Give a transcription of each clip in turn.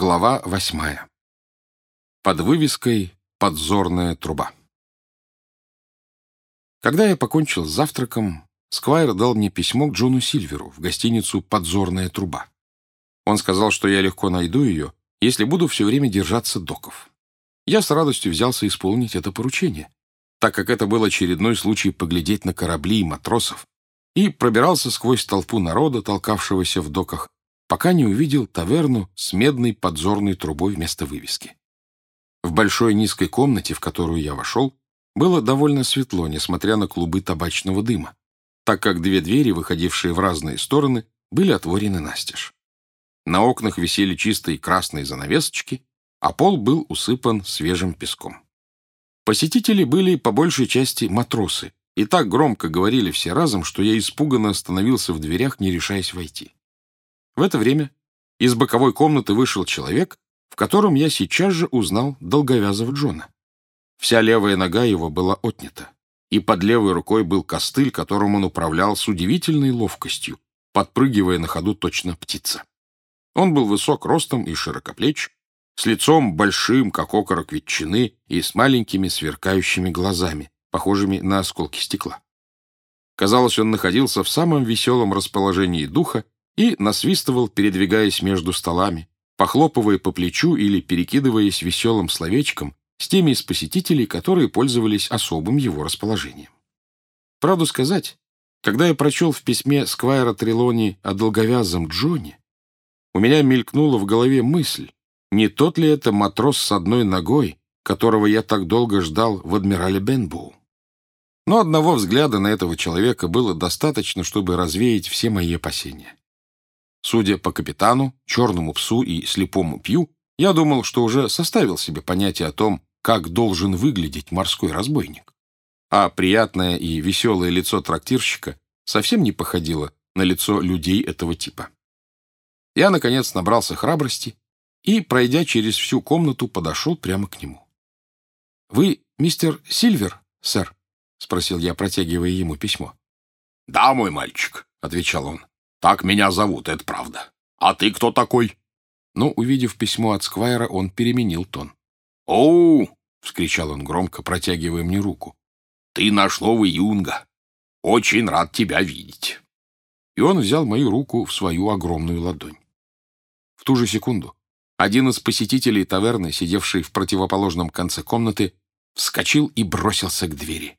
Глава восьмая. Под вывеской «Подзорная труба». Когда я покончил с завтраком, Сквайр дал мне письмо к Джону Сильверу в гостиницу «Подзорная труба». Он сказал, что я легко найду ее, если буду все время держаться доков. Я с радостью взялся исполнить это поручение, так как это был очередной случай поглядеть на корабли и матросов, и пробирался сквозь толпу народа, толкавшегося в доках, пока не увидел таверну с медной подзорной трубой вместо вывески. В большой низкой комнате, в которую я вошел, было довольно светло, несмотря на клубы табачного дыма, так как две двери, выходившие в разные стороны, были отворены настежь. На окнах висели чистые красные занавесочки, а пол был усыпан свежим песком. Посетители были по большей части матросы, и так громко говорили все разом, что я испуганно остановился в дверях, не решаясь войти. В это время из боковой комнаты вышел человек, в котором я сейчас же узнал долговязого Джона. Вся левая нога его была отнята, и под левой рукой был костыль, которым он управлял с удивительной ловкостью, подпрыгивая на ходу точно птица. Он был высок ростом и широкоплеч, с лицом большим, как окорок ветчины, и с маленькими сверкающими глазами, похожими на осколки стекла. Казалось, он находился в самом веселом расположении духа и насвистывал, передвигаясь между столами, похлопывая по плечу или перекидываясь веселым словечком с теми из посетителей, которые пользовались особым его расположением. Правду сказать, когда я прочел в письме Сквайра Трелони о долговязом Джоне, у меня мелькнула в голове мысль, не тот ли это матрос с одной ногой, которого я так долго ждал в адмирале Бенбоу. Но одного взгляда на этого человека было достаточно, чтобы развеять все мои опасения. Судя по капитану, черному псу и слепому пью, я думал, что уже составил себе понятие о том, как должен выглядеть морской разбойник. А приятное и веселое лицо трактирщика совсем не походило на лицо людей этого типа. Я, наконец, набрался храбрости и, пройдя через всю комнату, подошел прямо к нему. «Вы мистер Сильвер, сэр?» — спросил я, протягивая ему письмо. «Да, мой мальчик», — отвечал он. Так меня зовут, это правда. А ты кто такой?» Но, увидев письмо от Сквайра, он переменил тон. «Оу!» — вскричал он громко, протягивая мне руку. «Ты наш новый юнга. Очень рад тебя видеть». И он взял мою руку в свою огромную ладонь. В ту же секунду один из посетителей таверны, сидевший в противоположном конце комнаты, вскочил и бросился к двери.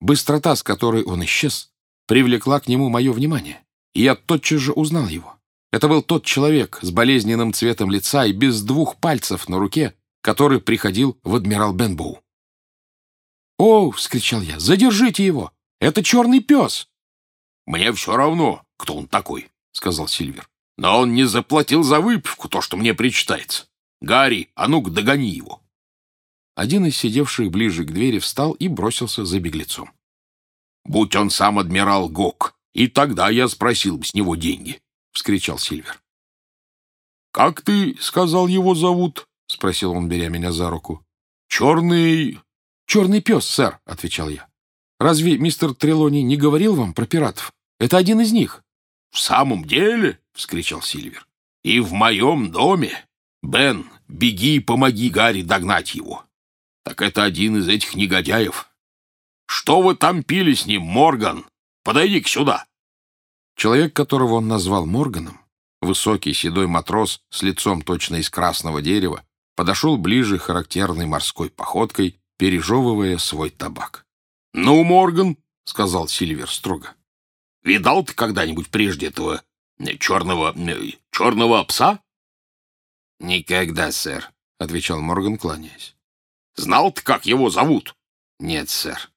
Быстрота, с которой он исчез, привлекла к нему мое внимание и я тотчас же узнал его. Это был тот человек с болезненным цветом лица и без двух пальцев на руке, который приходил в адмирал Бенбоу. «О!» — вскричал я. «Задержите его! Это черный пес!» «Мне все равно, кто он такой», — сказал Сильвер. «Но он не заплатил за выпивку то, что мне причитается. Гарри, а ну-ка догони его!» Один из сидевших ближе к двери встал и бросился за беглецом. «Будь он сам адмирал Гок, и тогда я спросил бы с него деньги, — вскричал Сильвер. — Как ты сказал его зовут? — спросил он, беря меня за руку. — Черный... — Черный пес, сэр, — отвечал я. — Разве мистер Трелони не говорил вам про пиратов? Это один из них. — В самом деле? — вскричал Сильвер. — И в моем доме? Бен, беги и помоги Гарри догнать его. Так это один из этих негодяев. Что вы там пили с ним, Морган? Подойди-ка сюда!» Человек, которого он назвал Морганом, высокий седой матрос с лицом точно из красного дерева, подошел ближе характерной морской походкой, пережевывая свой табак. «Ну, Морган», — сказал Сильвер строго, — «видал ты когда-нибудь прежде этого э, черного... Э, черного пса?» «Никогда, сэр», — отвечал Морган, кланяясь. «Знал ты, как его зовут?» «Нет, сэр».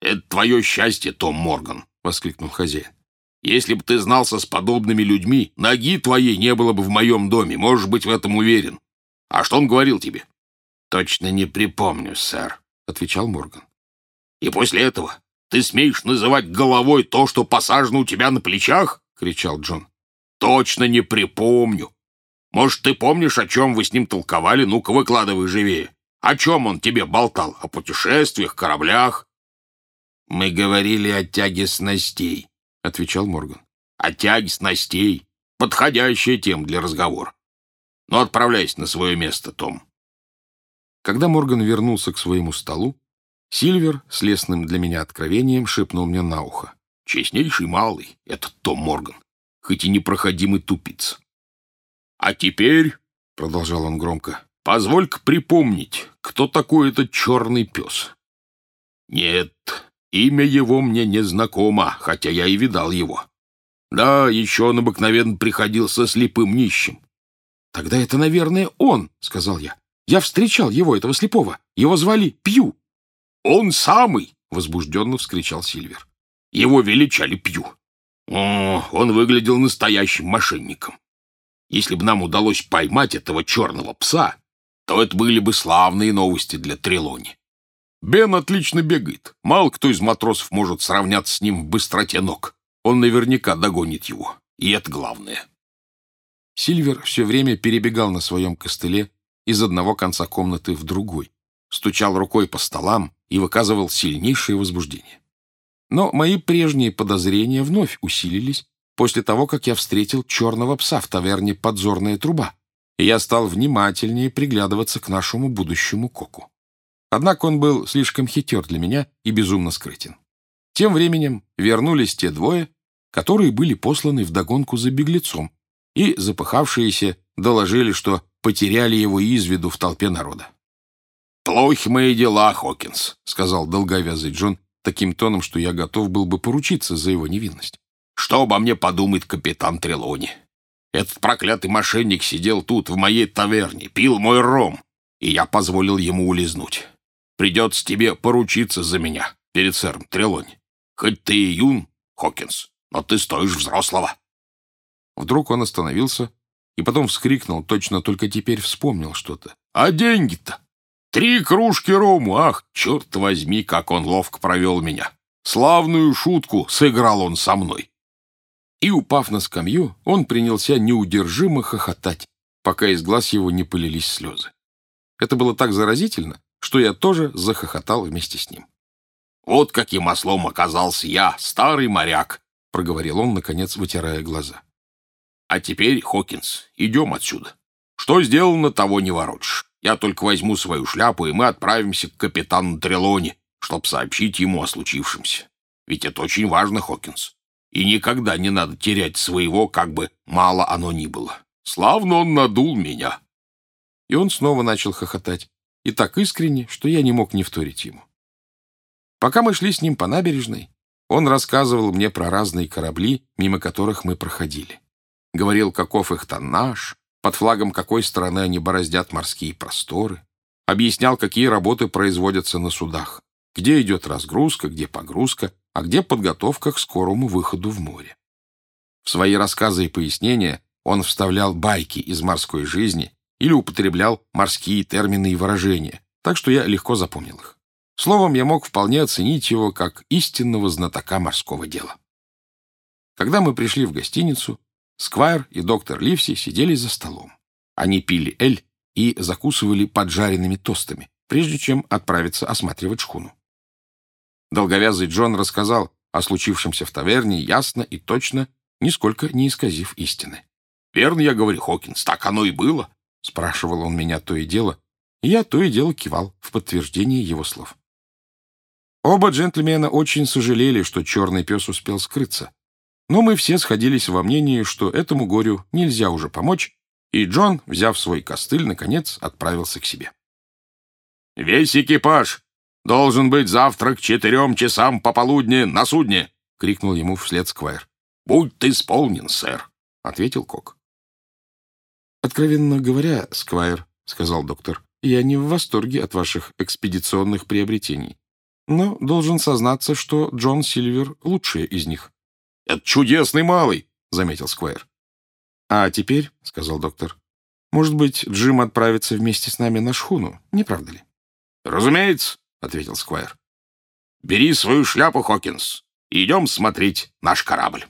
«Это твое счастье, Том Морган воскликнул хозяин. «Если бы ты знался с подобными людьми, ноги твоей не было бы в моем доме, можешь быть в этом уверен. А что он говорил тебе?» «Точно не припомню, сэр», — отвечал Морган. «И после этого ты смеешь называть головой то, что посажено у тебя на плечах?» — кричал Джон. «Точно не припомню. Может, ты помнишь, о чем вы с ним толковали? Ну-ка, выкладывай живее. О чем он тебе болтал? О путешествиях, кораблях?» «Мы говорили о тяге снастей», — отвечал Морган. «О тяге снастей. Подходящая тема для разговора. Ну, отправляйся на свое место, Том. Когда Морган вернулся к своему столу, Сильвер с лесным для меня откровением шепнул мне на ухо. Честнейший малый, этот Том Морган, хоть и непроходимый тупиц. А теперь, — продолжал он громко, — позволь-ка припомнить, кто такой этот черный пес. Нет, имя его мне не знакомо, хотя я и видал его. Да, еще он обыкновенно приходил со слепым нищим. «Тогда это, наверное, он», — сказал я. «Я встречал его, этого слепого. Его звали Пью». «Он самый!» — возбужденно вскричал Сильвер. «Его величали Пью. О, он выглядел настоящим мошенником. Если бы нам удалось поймать этого черного пса, то это были бы славные новости для Трелони. Бен отлично бегает. Мало кто из матросов может сравняться с ним в быстроте ног. Он наверняка догонит его. И это главное. Сильвер все время перебегал на своем костыле из одного конца комнаты в другой, стучал рукой по столам и выказывал сильнейшее возбуждение. Но мои прежние подозрения вновь усилились после того, как я встретил черного пса в таверне «Подзорная труба», и я стал внимательнее приглядываться к нашему будущему коку. Однако он был слишком хитер для меня и безумно скрытен. Тем временем вернулись те двое, которые были посланы вдогонку за беглецом, и запыхавшиеся доложили, что потеряли его из виду в толпе народа. «Плохи мои дела, Хокинс», — сказал долговязый Джон таким тоном, что я готов был бы поручиться за его невинность. «Что обо мне подумает капитан Трелони? Этот проклятый мошенник сидел тут, в моей таверне, пил мой ром, и я позволил ему улизнуть. Придется тебе поручиться за меня перед сэром Трелони. Хоть ты и юн, Хокинс, но ты стоишь взрослого». Вдруг он остановился и потом вскрикнул, точно только теперь вспомнил что-то. «А деньги-то? Три кружки рому! Ах, черт возьми, как он ловко провел меня! Славную шутку сыграл он со мной!» И, упав на скамью, он принялся неудержимо хохотать, пока из глаз его не полились слезы. Это было так заразительно, что я тоже захохотал вместе с ним. «Вот каким ослом оказался я, старый моряк!» — проговорил он, наконец, вытирая глаза. А теперь, Хокинс, идем отсюда. Что сделано, того не воротишь. Я только возьму свою шляпу, и мы отправимся к капитану Трелони, чтобы сообщить ему о случившемся. Ведь это очень важно, Хокинс. И никогда не надо терять своего, как бы мало оно ни было. Славно он надул меня. И он снова начал хохотать. И так искренне, что я не мог не вторить ему. Пока мы шли с ним по набережной, он рассказывал мне про разные корабли, мимо которых мы проходили говорил, каков их тоннаж, под флагом какой страны они бороздят морские просторы, объяснял, какие работы производятся на судах, где идет разгрузка, где погрузка, а где подготовка к скорому выходу в море. В свои рассказы и пояснения он вставлял байки из морской жизни или употреблял морские термины и выражения, так что я легко запомнил их. Словом, я мог вполне оценить его как истинного знатока морского дела. Когда мы пришли в гостиницу, Сквайр и доктор Ливси сидели за столом. Они пили эль и закусывали поджаренными тостами, прежде чем отправиться осматривать шхуну. Долговязый Джон рассказал о случившемся в таверне ясно и точно, нисколько не исказив истины. «Верно я говорю, Хокинс, так оно и было?» — спрашивал он меня то и дело, и я то и дело кивал в подтверждение его слов. Оба джентльмена очень сожалели, что черный пес успел скрыться, но мы все сходились во мнении, что этому горю нельзя уже помочь, и Джон, взяв свой костыль, наконец отправился к себе. «Весь экипаж должен быть завтра к четырем часам пополудни на судне!» — крикнул ему вслед Сквайр. «Будь ты исполнен, сэр!» — ответил Кок. «Откровенно говоря, Сквайр, — сказал доктор, — я не в восторге от ваших экспедиционных приобретений, но должен сознаться, что Джон Сильвер — лучший из них». Это чудесный малый, — заметил Сквайр. — А теперь, — сказал доктор, — может быть, Джим отправится вместе с нами на шхуну, не правда ли? — Разумеется, — ответил Сквайр. — Бери свою шляпу, Хокинс, и идем смотреть наш корабль.